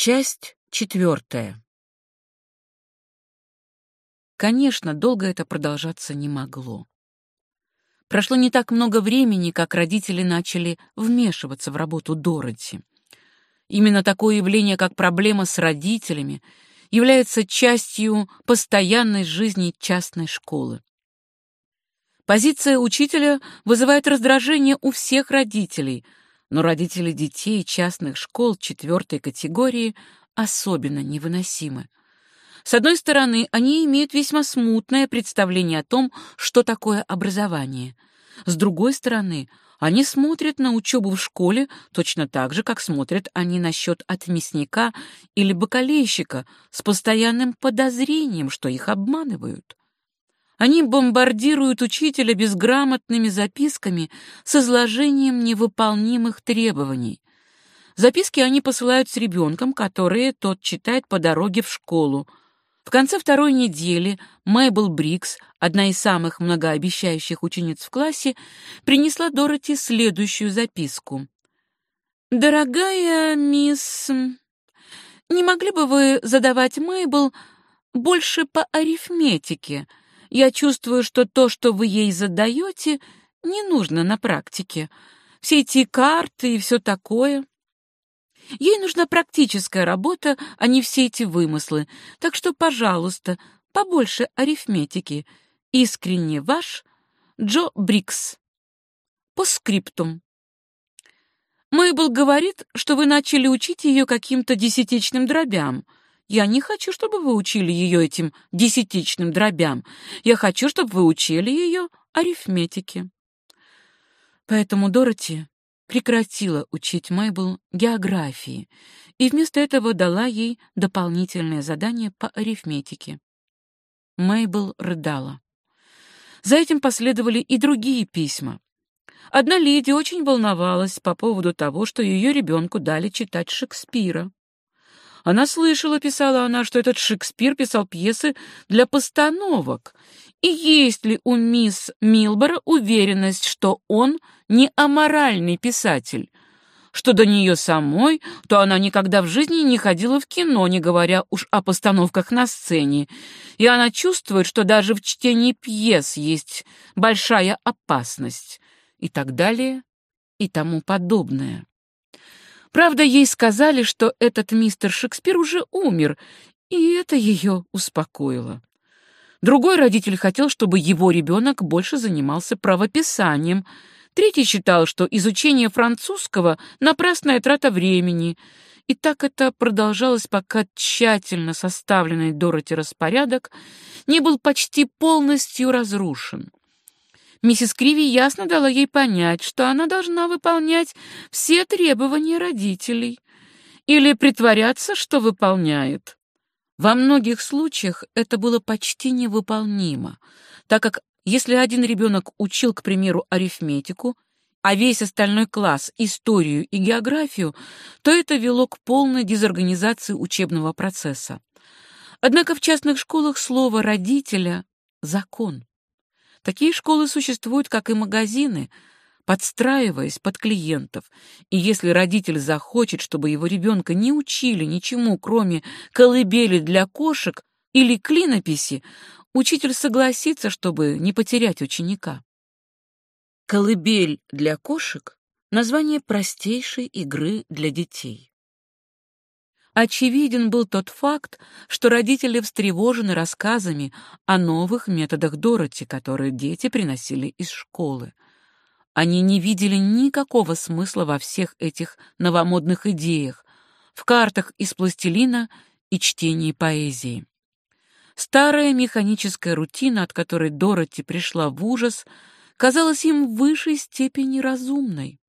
Часть четвертая. Конечно, долго это продолжаться не могло. Прошло не так много времени, как родители начали вмешиваться в работу Дороти. Именно такое явление, как проблема с родителями, является частью постоянной жизни частной школы. Позиция учителя вызывает раздражение у всех родителей, но родители детей частных школ четвертой категории особенно невыносимы. С одной стороны, они имеют весьма смутное представление о том, что такое образование. С другой стороны, они смотрят на учебу в школе точно так же, как смотрят они на счет от мясника или бакалейщика с постоянным подозрением, что их обманывают. Они бомбардируют учителя безграмотными записками с изложением невыполнимых требований. Записки они посылают с ребенком, которые тот читает по дороге в школу. В конце второй недели Мэйбл Брикс, одна из самых многообещающих учениц в классе, принесла Дороти следующую записку. «Дорогая мисс, не могли бы вы задавать Мэйбл больше по арифметике?» Я чувствую, что то, что вы ей задаете, не нужно на практике. Все эти карты и все такое. Ей нужна практическая работа, а не все эти вымыслы. Так что, пожалуйста, побольше арифметики. Искренне ваш Джо Брикс. По скриптум. Мэйбл говорит, что вы начали учить ее каким-то десятичным дробям — я не хочу, чтобы вы учили ее этим десятичным дробям. Я хочу, чтобы вы учили ее арифметике. Поэтому Дороти прекратила учить Мэйбл географии и вместо этого дала ей дополнительное задание по арифметике. Мэйбл рыдала. За этим последовали и другие письма. Одна леди очень волновалась по поводу того, что ее ребенку дали читать Шекспира. Она слышала, писала она, что этот Шекспир писал пьесы для постановок. И есть ли у мисс Милбора уверенность, что он не аморальный писатель? Что до нее самой, то она никогда в жизни не ходила в кино, не говоря уж о постановках на сцене. И она чувствует, что даже в чтении пьес есть большая опасность. И так далее, и тому подобное. Правда, ей сказали, что этот мистер Шекспир уже умер, и это ее успокоило. Другой родитель хотел, чтобы его ребенок больше занимался правописанием. Третий считал, что изучение французского — напрасная трата времени. И так это продолжалось, пока тщательно составленный Дороти распорядок не был почти полностью разрушен. Миссис Криви ясно дала ей понять, что она должна выполнять все требования родителей или притворяться, что выполняет. Во многих случаях это было почти невыполнимо, так как если один ребенок учил, к примеру, арифметику, а весь остальной класс — историю и географию, то это вело к полной дезорганизации учебного процесса. Однако в частных школах слово «родителя» — закон. Такие школы существуют, как и магазины, подстраиваясь под клиентов. И если родитель захочет, чтобы его ребенка не учили ничему, кроме колыбели для кошек или клинописи, учитель согласится, чтобы не потерять ученика. Колыбель для кошек — название простейшей игры для детей. Очевиден был тот факт, что родители встревожены рассказами о новых методах Дороти, которые дети приносили из школы. Они не видели никакого смысла во всех этих новомодных идеях, в картах из пластилина и чтении поэзии. Старая механическая рутина, от которой Дороти пришла в ужас, казалась им в высшей степени разумной.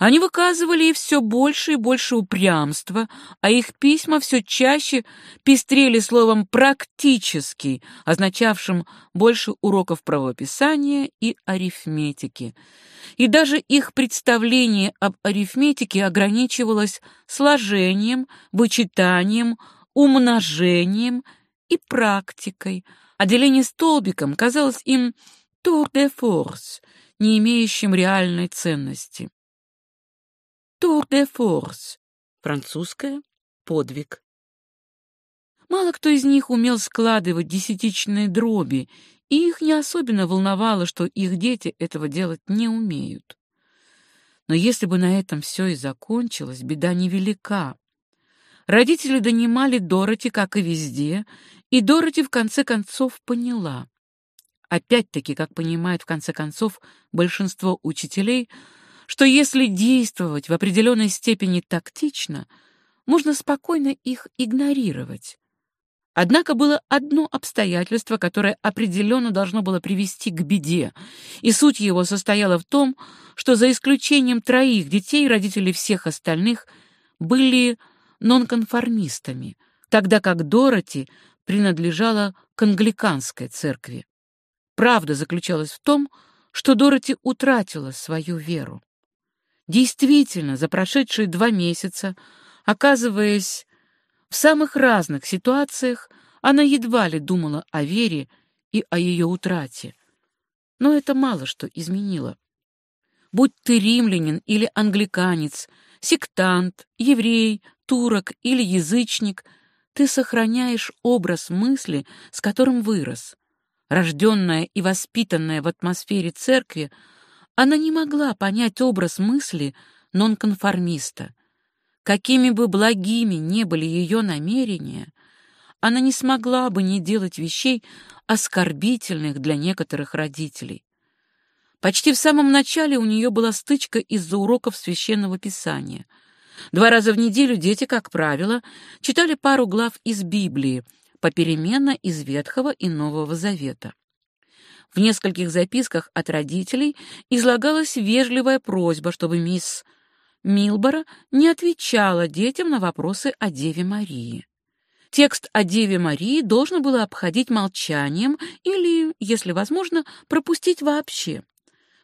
Они выказывали ей все больше и больше упрямства, а их письма все чаще пестрели словом «практический», означавшим больше уроков правописания и арифметики. И даже их представление об арифметике ограничивалось сложением, вычитанием, умножением и практикой, а деление столбиком казалось им «тур де форс», не имеющим реальной ценности. Тур де форс. Французское. подвиг. Мало кто из них умел складывать десятичные дроби, и их не особенно волновало, что их дети этого делать не умеют. Но если бы на этом все и закончилось, беда невелика. Родители донимали Дороти, как и везде, и Дороти в конце концов поняла. Опять-таки, как понимает в конце концов большинство учителей, что если действовать в определенной степени тактично, можно спокойно их игнорировать. Однако было одно обстоятельство, которое определенно должно было привести к беде, и суть его состояла в том, что за исключением троих детей родители всех остальных были нонконформистами, тогда как Дороти принадлежала к англиканской церкви. Правда заключалась в том, что Дороти утратила свою веру. Действительно, за прошедшие два месяца, оказываясь в самых разных ситуациях она едва ли думала о вере и о ее утрате. Но это мало что изменило. Будь ты римлянин или англиканец, сектант, еврей, турок или язычник, ты сохраняешь образ мысли, с которым вырос. Рожденная и воспитанная в атмосфере церкви, она не могла понять образ мысли нонконформиста. Какими бы благими ни были ее намерения, она не смогла бы не делать вещей, оскорбительных для некоторых родителей. Почти в самом начале у нее была стычка из-за уроков священного писания. Два раза в неделю дети, как правило, читали пару глав из Библии, попеременно из Ветхого и Нового Завета. В нескольких записках от родителей излагалась вежливая просьба, чтобы мисс Милбора не отвечала детям на вопросы о Деве Марии. Текст о Деве Марии должно было обходить молчанием или, если возможно, пропустить вообще.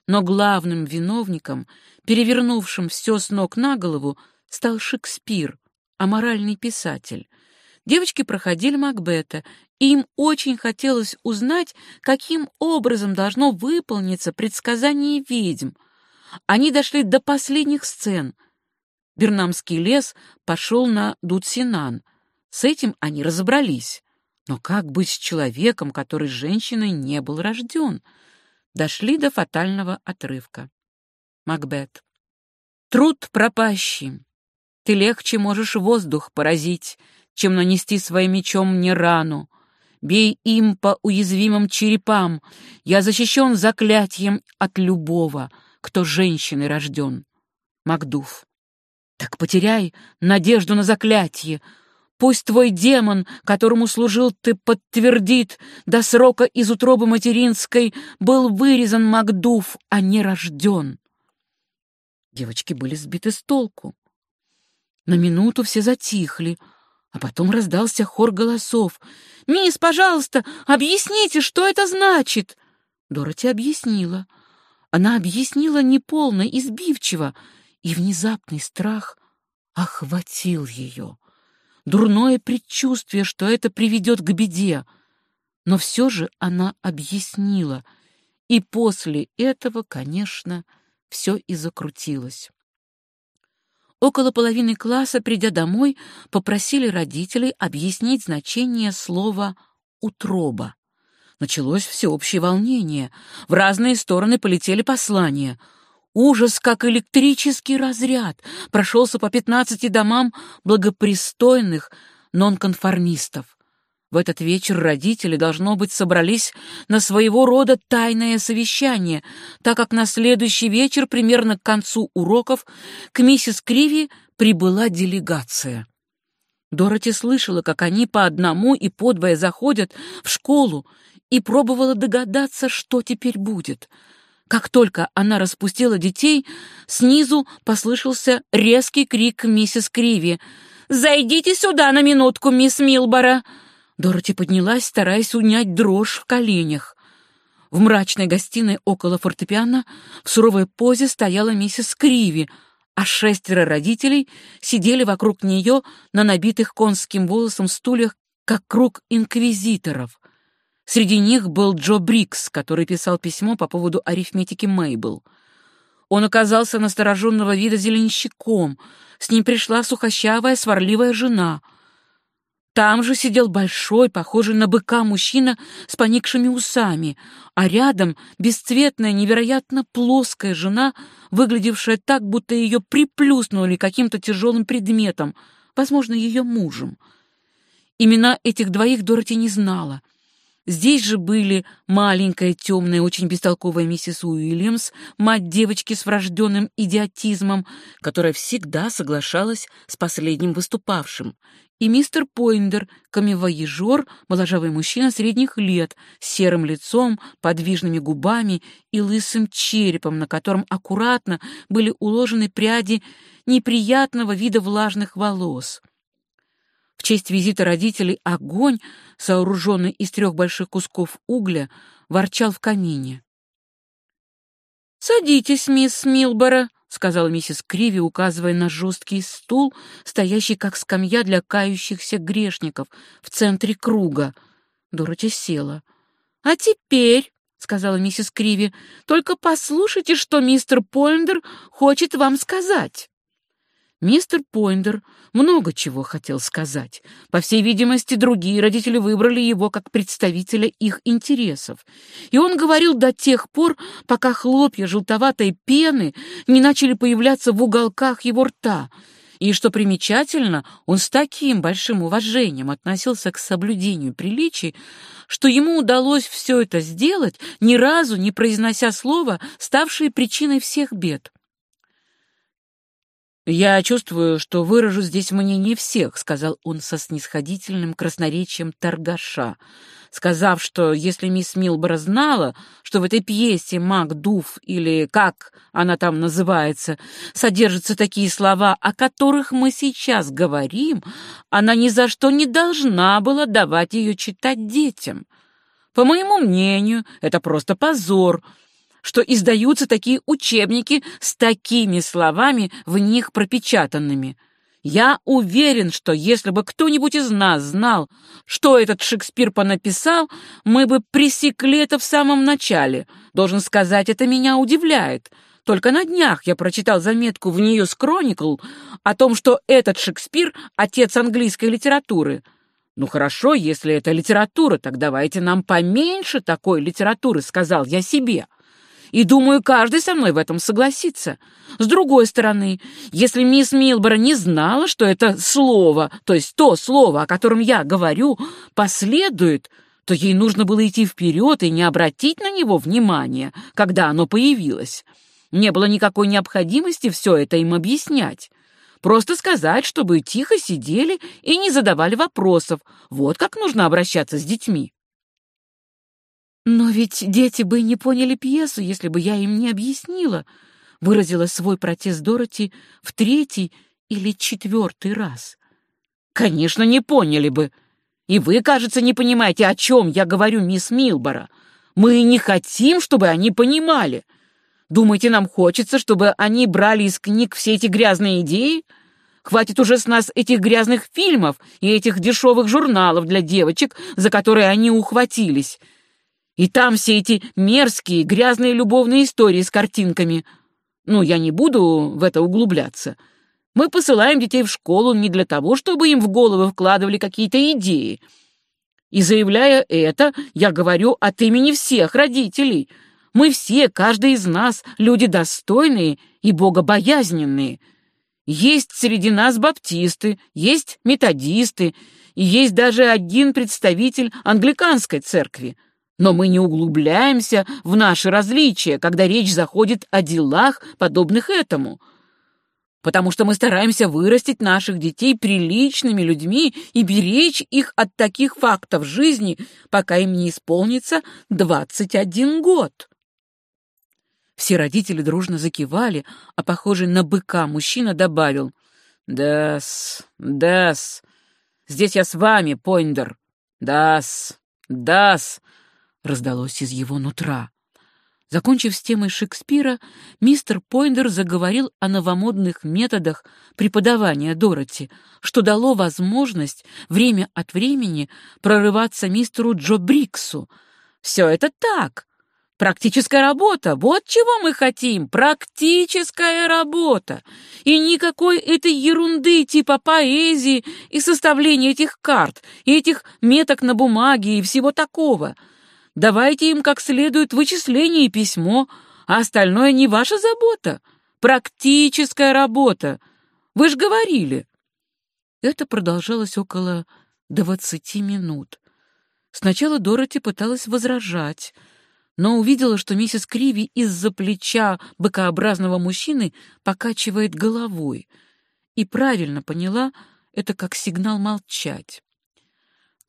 Но главным виновником, перевернувшим все с ног на голову, стал Шекспир, аморальный писатель. Девочки проходили Макбета, им очень хотелось узнать, каким образом должно выполниться предсказание ведьм — они дошли до последних сцен. Бернамский лес пошел на Дудсинан. С этим они разобрались. Но как быть с человеком, который женщиной не был рожден? Дошли до фатального отрывка. Макбет. Труд пропащий. Ты легче можешь воздух поразить, чем нанести своим мечом мне рану. Бей им по уязвимым черепам. Я защищен заклятием от любого — кто женщиной рожден. Макдув. Так потеряй надежду на заклятие. Пусть твой демон, которому служил ты, подтвердит, до срока из утробы материнской был вырезан Макдув, а не рожден. Девочки были сбиты с толку. На минуту все затихли, а потом раздался хор голосов. «Мисс, пожалуйста, объясните, что это значит?» Дороти объяснила. Она объяснила неполно, избивчиво, и внезапный страх охватил ее. Дурное предчувствие, что это приведет к беде. Но все же она объяснила, и после этого, конечно, все и закрутилось. Около половины класса, придя домой, попросили родителей объяснить значение слова «утроба». Началось всеобщее волнение. В разные стороны полетели послания. Ужас, как электрический разряд, прошелся по пятнадцати домам благопристойных нонконформистов. В этот вечер родители, должно быть, собрались на своего рода тайное совещание, так как на следующий вечер, примерно к концу уроков, к миссис Криви прибыла делегация. Дороти слышала, как они по одному и по двое заходят в школу и пробовала догадаться, что теперь будет. Как только она распустила детей, снизу послышался резкий крик миссис Криви. «Зайдите сюда на минутку, мисс Милбора!» Дороти поднялась, стараясь унять дрожь в коленях. В мрачной гостиной около фортепиано в суровой позе стояла миссис Криви, а шестеро родителей сидели вокруг нее на набитых конским волосом стульях, как круг инквизиторов. Среди них был Джо Брикс, который писал письмо по поводу арифметики Мейбл. Он оказался настороженного вида зеленщиком. С ним пришла сухощавая, сварливая жена. Там же сидел большой, похожий на быка мужчина с поникшими усами, а рядом бесцветная, невероятно плоская жена, выглядевшая так, будто ее приплюснули каким-то тяжелым предметом, возможно, ее мужем. Имена этих двоих Дороти не знала — Здесь же были маленькая, темная, очень бестолковая миссис Уильямс, мать девочки с врожденным идиотизмом, которая всегда соглашалась с последним выступавшим, и мистер Пойндер, камевоежор, моложавый мужчина средних лет, с серым лицом, подвижными губами и лысым черепом, на котором аккуратно были уложены пряди неприятного вида влажных волос. В честь визита родителей огонь, сооруженный из трех больших кусков угля, ворчал в камине. «Садитесь, мисс Милбора», — сказала миссис Криви, указывая на жесткий стул, стоящий как скамья для кающихся грешников в центре круга. Дороти села. «А теперь», — сказала миссис Криви, — «только послушайте, что мистер Пойндер хочет вам сказать». Мистер Пойндер много чего хотел сказать. По всей видимости, другие родители выбрали его как представителя их интересов. И он говорил до тех пор, пока хлопья желтоватой пены не начали появляться в уголках его рта. И, что примечательно, он с таким большим уважением относился к соблюдению приличий, что ему удалось все это сделать, ни разу не произнося слова, ставшее причиной всех бед. «Я чувствую, что выражу здесь мнение всех», — сказал он со снисходительным красноречием торгаша, сказав, что если мисс Милбора знала, что в этой пьесе «Макдуф» или как она там называется, содержатся такие слова, о которых мы сейчас говорим, она ни за что не должна была давать ее читать детям. По моему мнению, это просто позор — что издаются такие учебники с такими словами в них пропечатанными. Я уверен, что если бы кто-нибудь из нас знал, что этот Шекспир понаписал, мы бы пресекли это в самом начале. Должен сказать, это меня удивляет. Только на днях я прочитал заметку в News Chronicle о том, что этот Шекспир — отец английской литературы. «Ну хорошо, если это литература, так давайте нам поменьше такой литературы», — сказал я себе. И думаю, каждый со мной в этом согласится. С другой стороны, если мисс Милбора не знала, что это слово, то есть то слово, о котором я говорю, последует, то ей нужно было идти вперед и не обратить на него внимания, когда оно появилось. Не было никакой необходимости все это им объяснять. Просто сказать, чтобы тихо сидели и не задавали вопросов. Вот как нужно обращаться с детьми. «Но ведь дети бы не поняли пьесу, если бы я им не объяснила», — выразила свой протест Дороти в третий или четвертый раз. «Конечно, не поняли бы. И вы, кажется, не понимаете, о чем я говорю, мисс Милбора. Мы не хотим, чтобы они понимали. Думаете, нам хочется, чтобы они брали из книг все эти грязные идеи? Хватит уже с нас этих грязных фильмов и этих дешевых журналов для девочек, за которые они ухватились». И там все эти мерзкие, грязные любовные истории с картинками. Ну, я не буду в это углубляться. Мы посылаем детей в школу не для того, чтобы им в головы вкладывали какие-то идеи. И заявляя это, я говорю от имени всех родителей. Мы все, каждый из нас, люди достойные и богобоязненные. Есть среди нас баптисты, есть методисты, и есть даже один представитель англиканской церкви. Но мы не углубляемся в наши различия, когда речь заходит о делах, подобных этому, потому что мы стараемся вырастить наших детей приличными людьми и беречь их от таких фактов жизни, пока им не исполнится 21 год. Все родители дружно закивали, а похожий на быка мужчина добавил «Да-с, да-с, здесь я с вами, Пойндер, да-с, да-с» раздалось из его нутра. Закончив с темой Шекспира, мистер Пойндер заговорил о новомодных методах преподавания Дороти, что дало возможность время от времени прорываться мистеру Джо Бриксу. Все это так, Практическая работа. Вот чего мы хотим. Практическая работа. И никакой этой ерунды типа поэзии и составления этих карт, и этих меток на бумаге и всего такого. Давайте им как следует вычисление и письмо, а остальное не ваша забота. Практическая работа. Вы же говорили. Это продолжалось около двадцати минут. Сначала Дороти пыталась возражать, но увидела, что миссис Криви из-за плеча быкообразного мужчины покачивает головой, и правильно поняла это как сигнал молчать.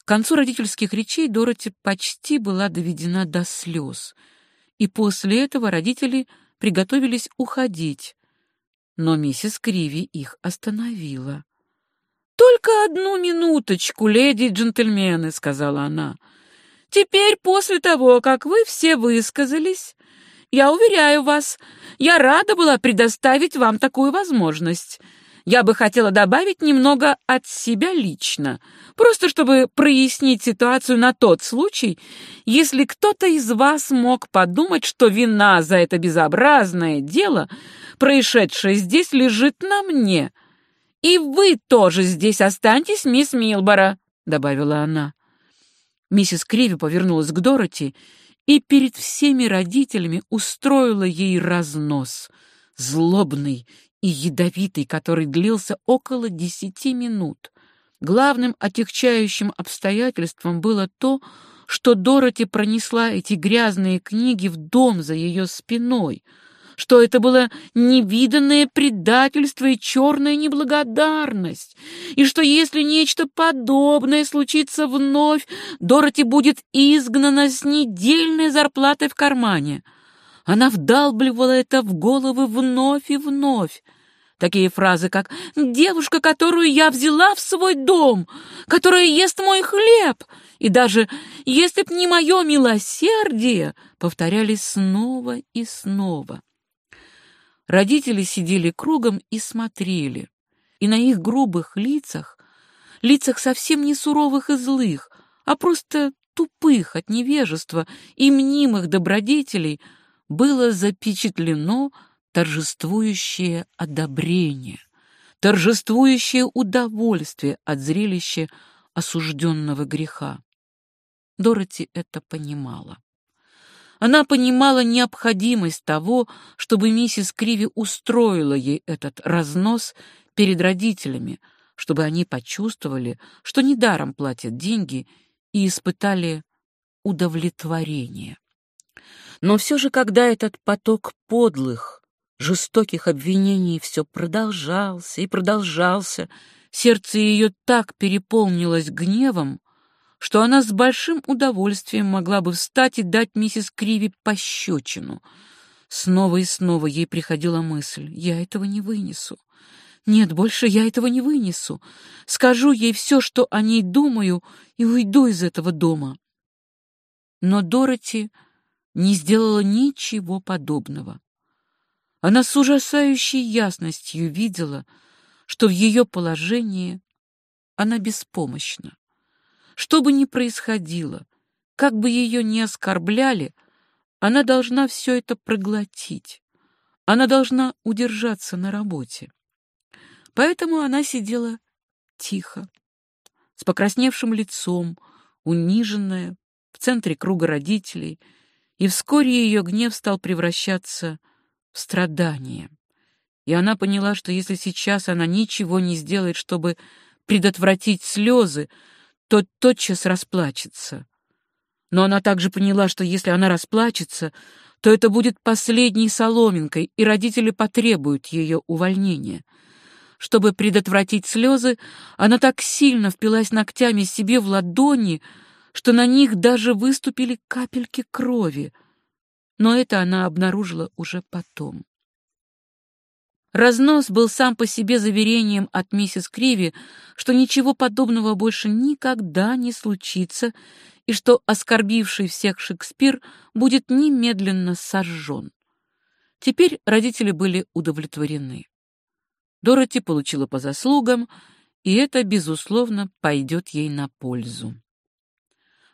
К концу родительских речей Дороти почти была доведена до слез, и после этого родители приготовились уходить, но миссис Криви их остановила. «Только одну минуточку, леди и джентльмены», — сказала она. Теперь, после того, как вы все высказались, я уверяю вас, я рада была предоставить вам такую возможность. Я бы хотела добавить немного от себя лично, просто чтобы прояснить ситуацию на тот случай, если кто-то из вас мог подумать, что вина за это безобразное дело, происшедшее здесь, лежит на мне. И вы тоже здесь останьтесь, мисс Милбора, — добавила она. Миссис Криви повернулась к Дороти и перед всеми родителями устроила ей разнос, злобный и ядовитый, который длился около десяти минут. Главным отягчающим обстоятельством было то, что Дороти пронесла эти грязные книги в дом за ее спиной — что это было невиданное предательство и черная неблагодарность, и что если нечто подобное случится вновь, Дороти будет изгнана с недельной зарплатой в кармане. Она вдалбливала это в головы вновь и вновь. Такие фразы, как «девушка, которую я взяла в свой дом, которая ест мой хлеб», и даже «если б не мое милосердие», повторялись снова и снова. Родители сидели кругом и смотрели, и на их грубых лицах, лицах совсем не суровых и злых, а просто тупых от невежества и мнимых добродетелей, было запечатлено торжествующее одобрение, торжествующее удовольствие от зрелища осужденного греха. Дороти это понимала. Она понимала необходимость того, чтобы миссис Криви устроила ей этот разнос перед родителями, чтобы они почувствовали, что недаром платят деньги и испытали удовлетворение. Но все же, когда этот поток подлых, жестоких обвинений все продолжался и продолжался, сердце ее так переполнилось гневом, что она с большим удовольствием могла бы встать и дать миссис Криви пощечину. Снова и снова ей приходила мысль, я этого не вынесу. Нет, больше я этого не вынесу. Скажу ей все, что о ней думаю, и уйду из этого дома. Но Дороти не сделала ничего подобного. Она с ужасающей ясностью видела, что в ее положении она беспомощна. Что бы ни происходило, как бы ее ни оскорбляли, она должна все это проглотить. Она должна удержаться на работе. Поэтому она сидела тихо, с покрасневшим лицом, униженная, в центре круга родителей, и вскоре ее гнев стал превращаться в страдание. И она поняла, что если сейчас она ничего не сделает, чтобы предотвратить слезы, тот тотчас расплачется. Но она также поняла, что если она расплачется, то это будет последней соломинкой, и родители потребуют ее увольнения. Чтобы предотвратить слезы, она так сильно впилась ногтями себе в ладони, что на них даже выступили капельки крови. Но это она обнаружила уже потом. Разнос был сам по себе заверением от миссис Криви, что ничего подобного больше никогда не случится и что оскорбивший всех Шекспир будет немедленно сожжен. Теперь родители были удовлетворены. Дороти получила по заслугам, и это, безусловно, пойдет ей на пользу.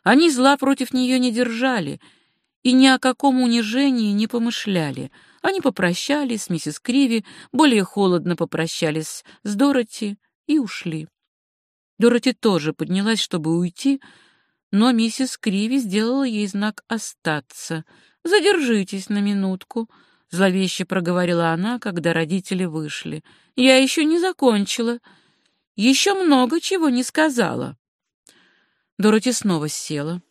Они зла против нее не держали, и ни о каком унижении не помышляли. Они попрощались с миссис Криви, более холодно попрощались с Дороти и ушли. Дороти тоже поднялась, чтобы уйти, но миссис Криви сделала ей знак остаться. «Задержитесь на минутку», — зловеще проговорила она, когда родители вышли. «Я еще не закончила. Еще много чего не сказала». Дороти снова села.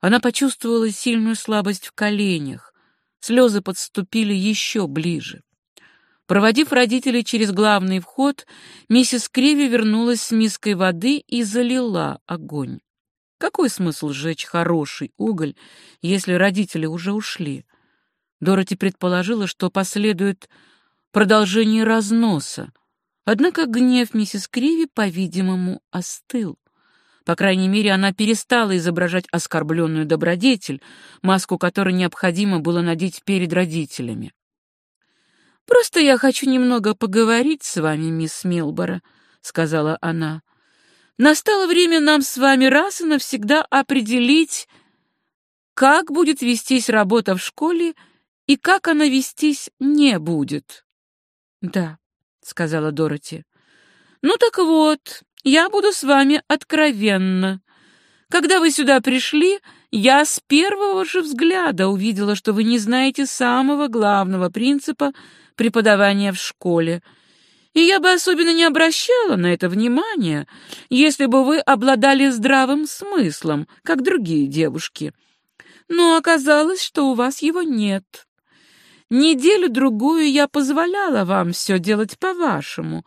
Она почувствовала сильную слабость в коленях. Слезы подступили еще ближе. Проводив родителей через главный вход, миссис Криви вернулась с миской воды и залила огонь. Какой смысл сжечь хороший уголь, если родители уже ушли? Дороти предположила, что последует продолжение разноса. Однако гнев миссис Криви, по-видимому, остыл. По крайней мере, она перестала изображать оскорбленную добродетель, маску которой необходимо было надеть перед родителями. «Просто я хочу немного поговорить с вами, мисс Милбора», — сказала она. «Настало время нам с вами раз и навсегда определить, как будет вестись работа в школе и как она вестись не будет». «Да», — сказала Дороти. «Ну так вот, я буду с вами откровенна. Когда вы сюда пришли, я с первого же взгляда увидела, что вы не знаете самого главного принципа преподавания в школе. И я бы особенно не обращала на это внимания, если бы вы обладали здравым смыслом, как другие девушки. Но оказалось, что у вас его нет. Неделю-другую я позволяла вам все делать по-вашему,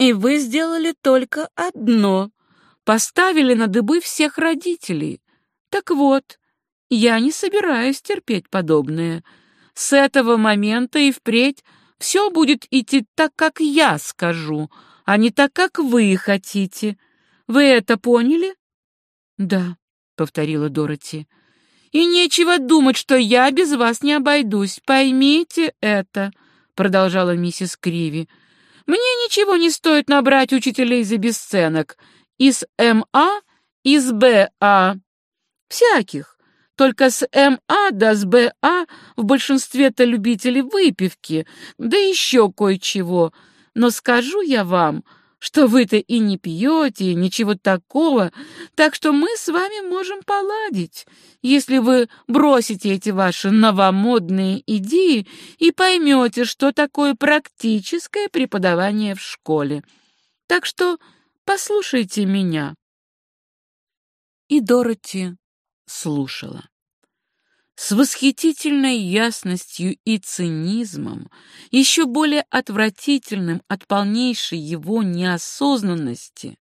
и вы сделали только одно — поставили на дыбы всех родителей. Так вот, я не собираюсь терпеть подобное. С этого момента и впредь все будет идти так, как я скажу, а не так, как вы хотите. Вы это поняли? Да, повторила Дороти. И нечего думать, что я без вас не обойдусь. Поймите это, продолжала миссис Криви. Мне ничего не стоит набрать учителей за бесценок. Из МА, из БА. Всяких. Только с МА да с БА в большинстве-то любители выпивки, да еще кое-чего. Но скажу я вам, что вы-то и не пьете, ничего такого, так что мы с вами можем поладить, если вы бросите эти ваши новомодные идеи и поймете, что такое практическое преподавание в школе. Так что послушайте меня. И Дороти слушала. С восхитительной ясностью и цинизмом, еще более отвратительным от полнейшей его неосознанности,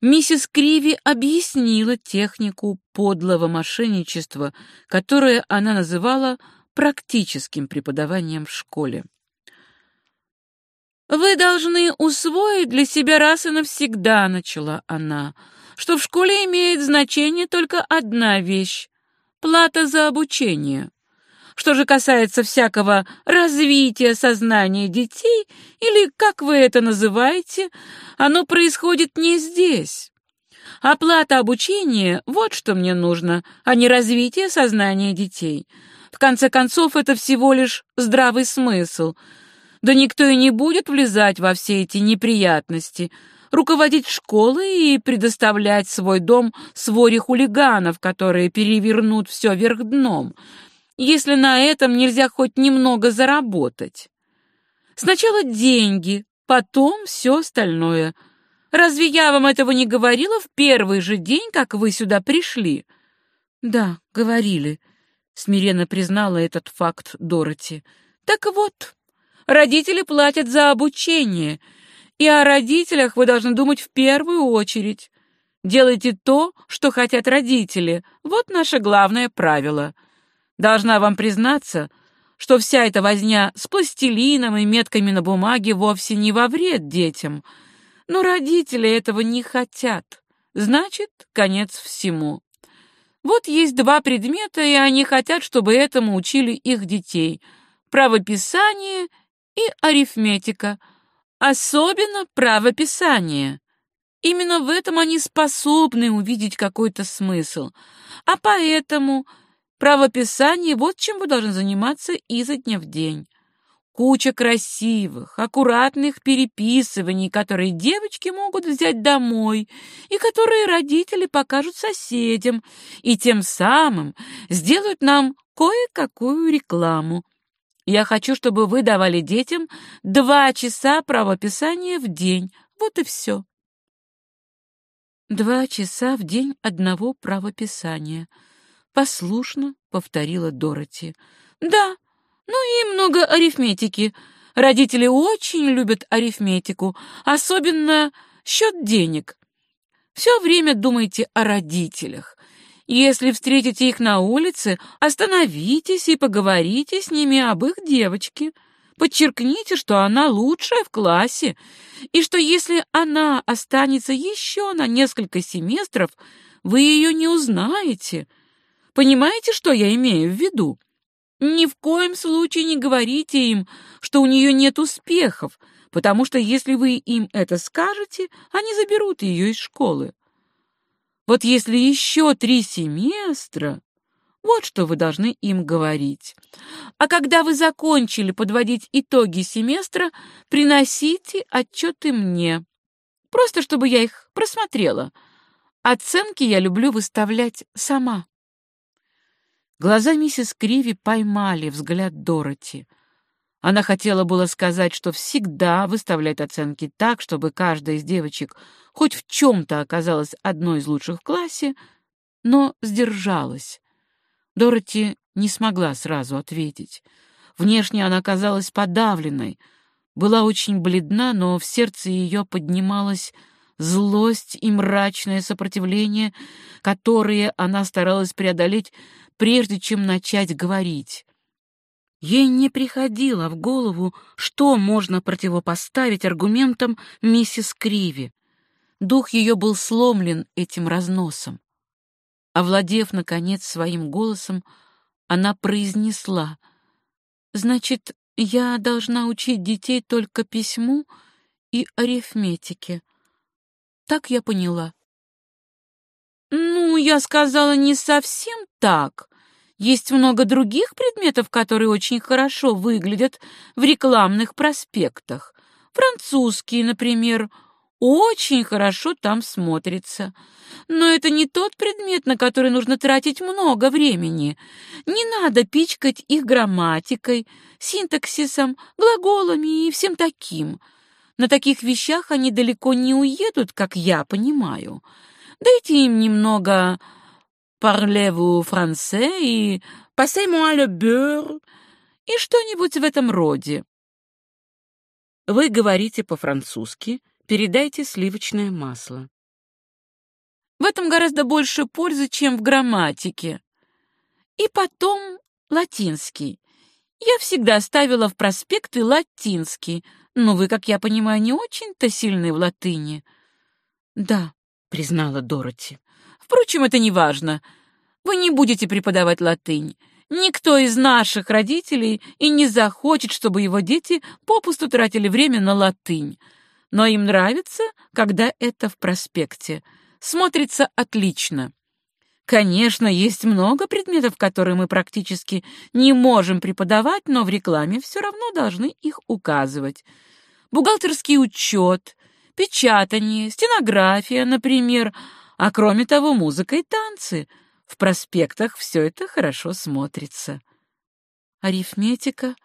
миссис Криви объяснила технику подлого мошенничества, которое она называла практическим преподаванием в школе. «Вы должны усвоить для себя раз и навсегда», — начала она, — что в школе имеет значение только одна вещь — плата за обучение. Что же касается всякого развития сознания детей, или как вы это называете, оно происходит не здесь. Оплата обучения — вот что мне нужно, а не развитие сознания детей. В конце концов, это всего лишь здравый смысл. Да никто и не будет влезать во все эти неприятности — руководить школой и предоставлять свой дом своре хулиганов, которые перевернут все вверх дном, если на этом нельзя хоть немного заработать. Сначала деньги, потом все остальное. Разве я вам этого не говорила в первый же день, как вы сюда пришли? Да, говорили, смиренно признала этот факт Дороти. Так вот, родители платят за обучение — и о родителях вы должны думать в первую очередь. Делайте то, что хотят родители. Вот наше главное правило. Должна вам признаться, что вся эта возня с пластилином и метками на бумаге вовсе не во вред детям. Но родители этого не хотят. Значит, конец всему. Вот есть два предмета, и они хотят, чтобы этому учили их детей. Правописание и арифметика — Особенно правописание. Именно в этом они способны увидеть какой-то смысл. А поэтому Правописание — вот чем вы должны заниматься изо дня в день. Куча красивых, аккуратных переписываний, которые девочки могут взять домой и которые родители покажут соседям, и тем самым сделают нам кое-какую рекламу. Я хочу, чтобы вы давали детям два часа правописания в день. Вот и все. Два часа в день одного правописания. Послушно повторила Дороти. Да, ну и много арифметики. Родители очень любят арифметику, особенно счет денег. Все время думайте о родителях. Если встретите их на улице, остановитесь и поговорите с ними об их девочке. Подчеркните, что она лучшая в классе, и что если она останется еще на несколько семестров, вы ее не узнаете. Понимаете, что я имею в виду? Ни в коем случае не говорите им, что у нее нет успехов, потому что если вы им это скажете, они заберут ее из школы. Вот если еще три семестра, вот что вы должны им говорить. А когда вы закончили подводить итоги семестра, приносите отчеты мне. Просто чтобы я их просмотрела. Оценки я люблю выставлять сама. Глаза миссис Криви поймали взгляд Дороти. Она хотела было сказать, что всегда выставляет оценки так, чтобы каждая из девочек хоть в чем-то оказалась одной из лучших в классе, но сдержалась. Дороти не смогла сразу ответить. Внешне она казалась подавленной, была очень бледна, но в сердце ее поднималась злость и мрачное сопротивление, которые она старалась преодолеть, прежде чем начать говорить. Ей не приходило в голову, что можно противопоставить аргументам миссис Криви. Дух ее был сломлен этим разносом. Овладев, наконец, своим голосом, она произнесла, «Значит, я должна учить детей только письму и арифметике. Так я поняла». «Ну, я сказала не совсем так. Есть много других предметов, которые очень хорошо выглядят в рекламных проспектах. Французский, например, очень хорошо там смотрится. Но это не тот предмет, на который нужно тратить много времени. Не надо пичкать их грамматикой, синтаксисом, глаголами и всем таким. На таких вещах они далеко не уедут, как я понимаю. Дайте им немного «parlez-vous français» и «passez-moi le beurre» и что-нибудь в этом роде. Вы говорите по-французски, передайте сливочное масло. В этом гораздо больше пользы, чем в грамматике. И потом латинский. Я всегда ставила в проспекты латинский, но вы, как я понимаю, не очень-то сильны в латыни. Да, признала Дороти. Впрочем, это не важно. Вы не будете преподавать латынь. Никто из наших родителей и не захочет, чтобы его дети попусту тратили время на латынь. Но им нравится, когда это в проспекте — смотрится отлично. Конечно, есть много предметов, которые мы практически не можем преподавать, но в рекламе все равно должны их указывать. Бухгалтерский учет, печатание, стенография, например, а кроме того музыка и танцы. В проспектах все это хорошо смотрится. Арифметика,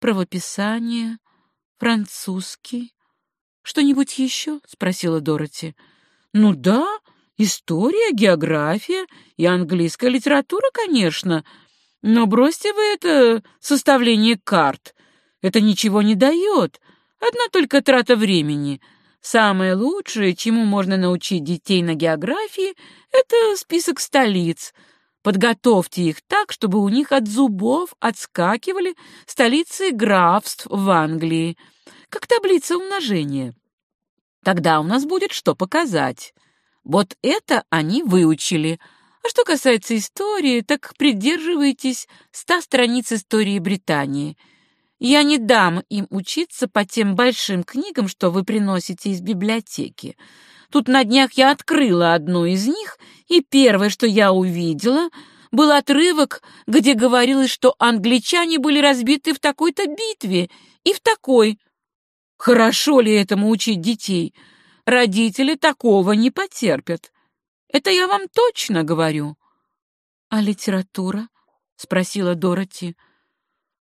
правописание, французский. Что-нибудь еще? — спросила Дороти. — ну да, история, география и английская литература, конечно. Но бросьте вы это составление карт. Это ничего не дает. Одна только трата времени. Самое лучшее, чему можно научить детей на географии, это список столиц. Подготовьте их так, чтобы у них от зубов отскакивали столицы графств в Англии, как таблица умножения. Тогда у нас будет что показать. Вот это они выучили. А что касается истории, так придерживайтесь ста страниц истории Британии. Я не дам им учиться по тем большим книгам, что вы приносите из библиотеки. Тут на днях я открыла одну из них, и первое, что я увидела, был отрывок, где говорилось, что англичане были разбиты в такой-то битве и в такой. Хорошо ли этому учить детей? Родители такого не потерпят. Это я вам точно говорю. — А литература? — спросила Дороти. —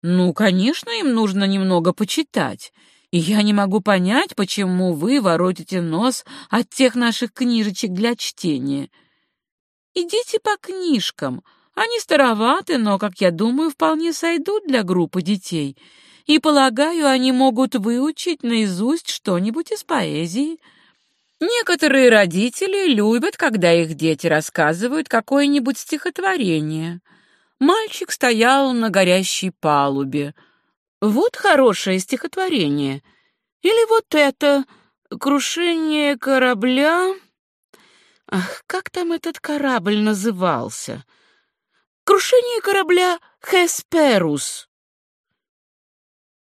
Ну, конечно, им нужно немного почитать. И я не могу понять, почему вы воротите нос от тех наших книжечек для чтения. Идите по книжкам. Они староваты, но, как я думаю, вполне сойдут для группы детей. И, полагаю, они могут выучить наизусть что-нибудь из поэзии. Некоторые родители любят, когда их дети рассказывают какое-нибудь стихотворение. Мальчик стоял на горящей палубе. Вот хорошее стихотворение. Или вот это «Крушение корабля...» Ах, как там этот корабль назывался? «Крушение корабля Хесперус».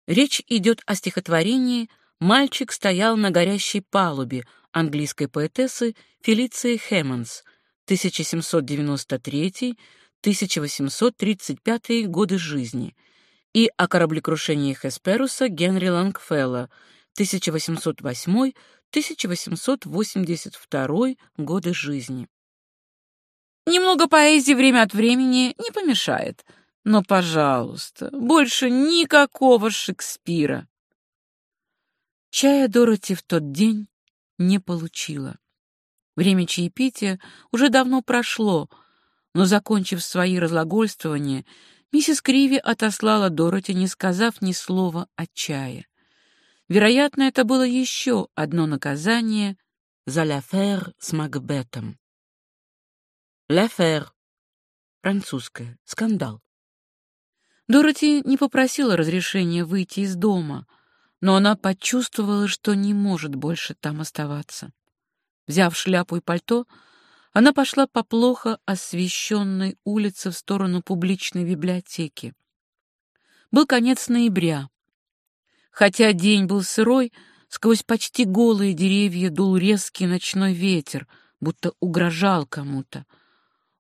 Речь идет о стихотворении «Мальчик стоял на горящей палубе» английской поэтессы Фелиции Хэммонс 1793-1835 годы жизни и о кораблекрушении Хесперуса Генри Лангфелла 1808-1882 годы жизни. Немного поэзии время от времени не помешает, но, пожалуйста, больше никакого Шекспира. Чая Дороти в тот день не получила. Время чаепития уже давно прошло, но, закончив свои разглагольствования, миссис Криви отослала Дороти, не сказав ни слова о чае. Вероятно, это было еще одно наказание за «Ляфер» с Макбетом. «Ляфер» — французское, скандал. Дороти не попросила разрешения выйти из дома, но она почувствовала, что не может больше там оставаться. Взяв шляпу и пальто, она пошла по плохо освещенной улице в сторону публичной библиотеки. Был конец ноября. Хотя день был сырой, сквозь почти голые деревья дул резкий ночной ветер, будто угрожал кому-то.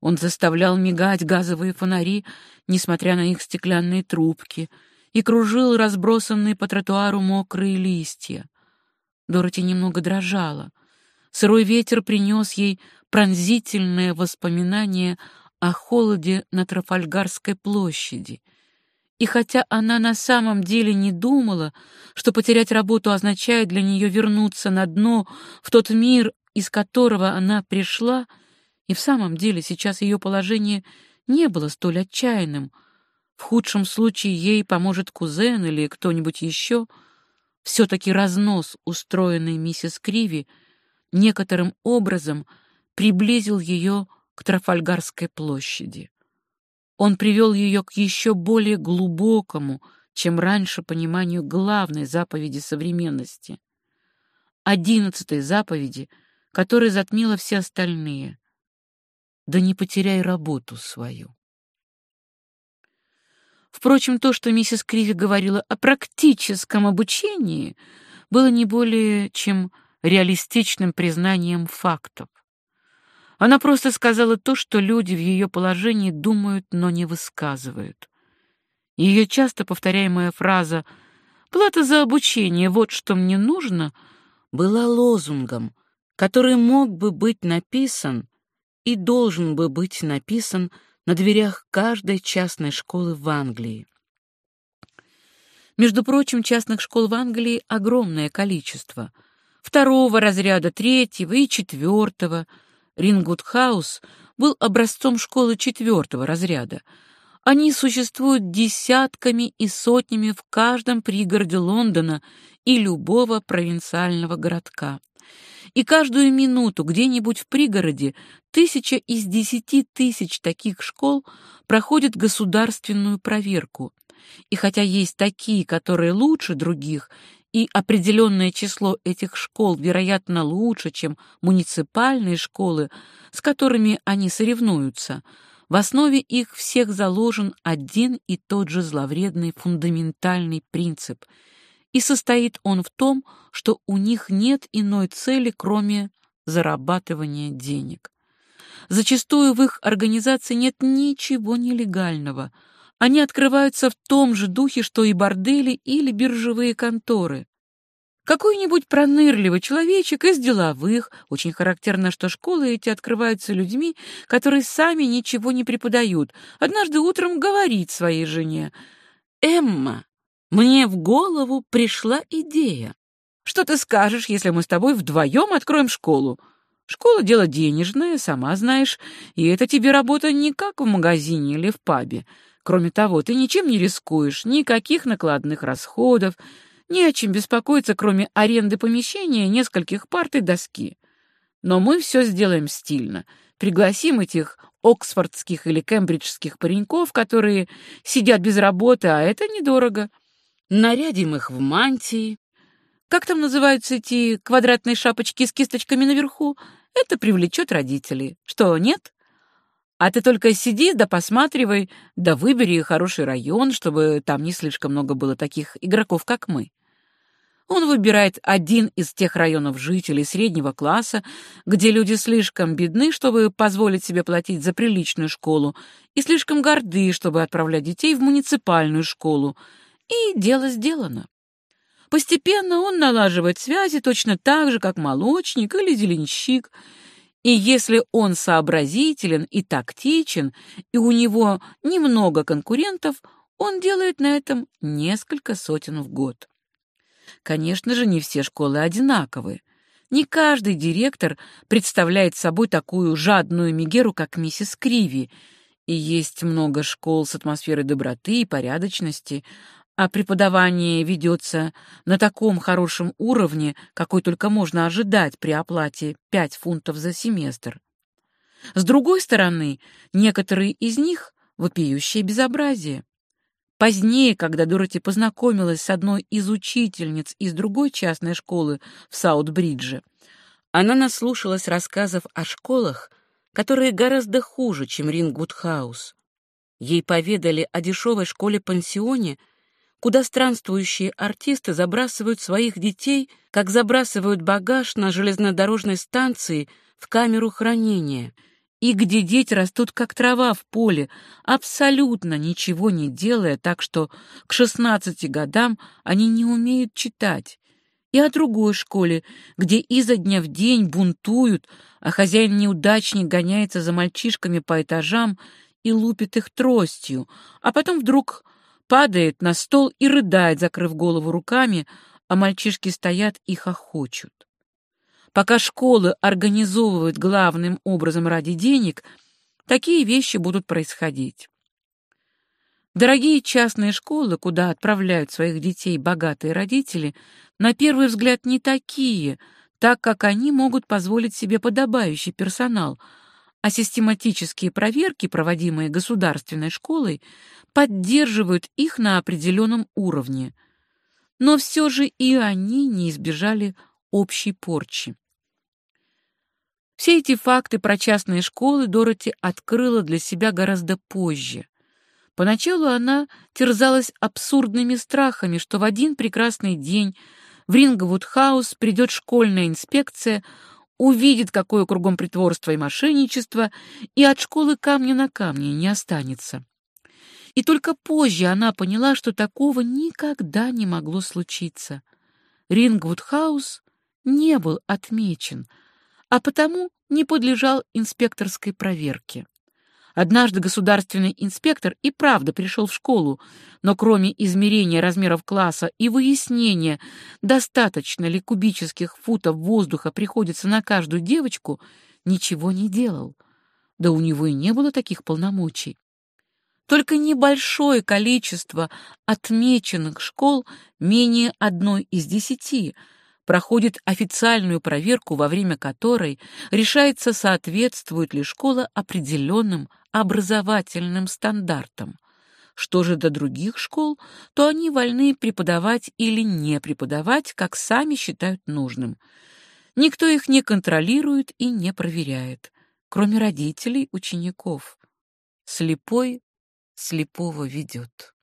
Он заставлял мигать газовые фонари, несмотря на их стеклянные трубки — и кружил разбросанные по тротуару мокрые листья. Дороти немного дрожала. Сырой ветер принес ей пронзительное воспоминание о холоде на Трафальгарской площади. И хотя она на самом деле не думала, что потерять работу означает для нее вернуться на дно в тот мир, из которого она пришла, и в самом деле сейчас ее положение не было столь отчаянным — в худшем случае ей поможет кузен или кто-нибудь еще. Все-таки разнос, устроенный миссис Криви, некоторым образом приблизил ее к Трафальгарской площади. Он привел ее к еще более глубокому, чем раньше, пониманию главной заповеди современности. Одиннадцатой заповеди, которая затмила все остальные. Да не потеряй работу свою. Впрочем, то, что миссис Криви говорила о практическом обучении, было не более чем реалистичным признанием фактов. Она просто сказала то, что люди в ее положении думают, но не высказывают. Ее часто повторяемая фраза «плата за обучение, вот что мне нужно» была лозунгом, который мог бы быть написан и должен бы быть написан на дверях каждой частной школы в Англии. Между прочим, частных школ в Англии огромное количество. Второго разряда, третьего и четвертого. Рингвуд-хаус был образцом школы четвертого разряда. Они существуют десятками и сотнями в каждом пригороде Лондона и любого провинциального городка и каждую минуту где-нибудь в пригороде тысяча из десяти тысяч таких школ проходит государственную проверку. И хотя есть такие, которые лучше других, и определенное число этих школ, вероятно, лучше, чем муниципальные школы, с которыми они соревнуются, в основе их всех заложен один и тот же зловредный фундаментальный принцип — и состоит он в том, что у них нет иной цели, кроме зарабатывания денег. Зачастую в их организации нет ничего нелегального. Они открываются в том же духе, что и бордели или биржевые конторы. Какой-нибудь пронырливый человечек из деловых, очень характерно, что школы эти открываются людьми, которые сами ничего не преподают, однажды утром говорит своей жене, «Эмма, мне в голову пришла идея. Что ты скажешь, если мы с тобой вдвоем откроем школу? Школа — дело денежное, сама знаешь, и это тебе работа не как в магазине или в пабе. Кроме того, ты ничем не рискуешь, никаких накладных расходов, не о чем беспокоиться, кроме аренды помещения, нескольких парт и доски. Но мы все сделаем стильно. Пригласим этих оксфордских или кембриджских пареньков, которые сидят без работы, а это недорого. Нарядим их в мантии. Как там называются эти квадратные шапочки с кисточками наверху? Это привлечет родителей. Что, нет? А ты только сиди да посматривай, да выбери хороший район, чтобы там не слишком много было таких игроков, как мы. Он выбирает один из тех районов жителей среднего класса, где люди слишком бедны, чтобы позволить себе платить за приличную школу, и слишком горды, чтобы отправлять детей в муниципальную школу. И дело сделано. Постепенно он налаживает связи точно так же, как молочник или зеленщик, и если он сообразителен и тактичен, и у него немного конкурентов, он делает на этом несколько сотен в год. Конечно же, не все школы одинаковы. Не каждый директор представляет собой такую жадную мигеру, как миссис Криви, и есть много школ с атмосферой доброты и порядочности, а преподавание ведется на таком хорошем уровне, какой только можно ожидать при оплате 5 фунтов за семестр. С другой стороны, некоторые из них — вопиющее безобразие. Позднее, когда Дороти познакомилась с одной из учительниц из другой частной школы в Саут-Бридже, она наслушалась рассказов о школах, которые гораздо хуже, чем Рингвуд-хаус. Ей поведали о дешевой школе-пансионе — куда странствующие артисты забрасывают своих детей, как забрасывают багаж на железнодорожной станции в камеру хранения, и где дети растут как трава в поле, абсолютно ничего не делая, так что к 16 годам они не умеют читать, и о другой школе, где изо дня в день бунтуют, а хозяин-неудачник гоняется за мальчишками по этажам и лупит их тростью, а потом вдруг падает на стол и рыдает, закрыв голову руками, а мальчишки стоят и хохочут. Пока школы организовывают главным образом ради денег, такие вещи будут происходить. Дорогие частные школы, куда отправляют своих детей богатые родители, на первый взгляд не такие, так как они могут позволить себе подобающий персонал — а систематические проверки, проводимые государственной школой, поддерживают их на определенном уровне. Но все же и они не избежали общей порчи. Все эти факты про частные школы Дороти открыла для себя гораздо позже. Поначалу она терзалась абсурдными страхами, что в один прекрасный день в Рингвуд-хаус придет школьная инспекция, увидит, какое кругом притворство и мошенничество, и от школы камня на камне не останется. И только позже она поняла, что такого никогда не могло случиться. Рингвуд-хаус не был отмечен, а потому не подлежал инспекторской проверке. Однажды государственный инспектор и правда пришел в школу, но кроме измерения размеров класса и выяснения, достаточно ли кубических футов воздуха приходится на каждую девочку, ничего не делал. Да у него и не было таких полномочий. Только небольшое количество отмеченных школ, менее одной из десяти, проходит официальную проверку, во время которой решается, соответствует ли школа определенным образовательным стандартам. Что же до других школ, то они вольны преподавать или не преподавать, как сами считают нужным. Никто их не контролирует и не проверяет, кроме родителей учеников. Слепой слепого ведет.